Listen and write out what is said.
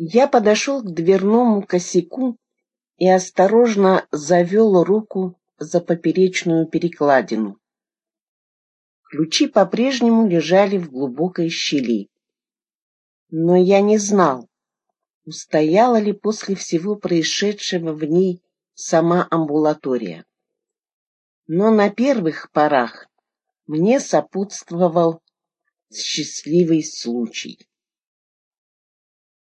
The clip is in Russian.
Я подошел к дверному косяку и осторожно завел руку за поперечную перекладину. Ключи по-прежнему лежали в глубокой щели. Но я не знал, устояла ли после всего происшедшего в ней сама амбулатория. Но на первых порах мне сопутствовал счастливый случай.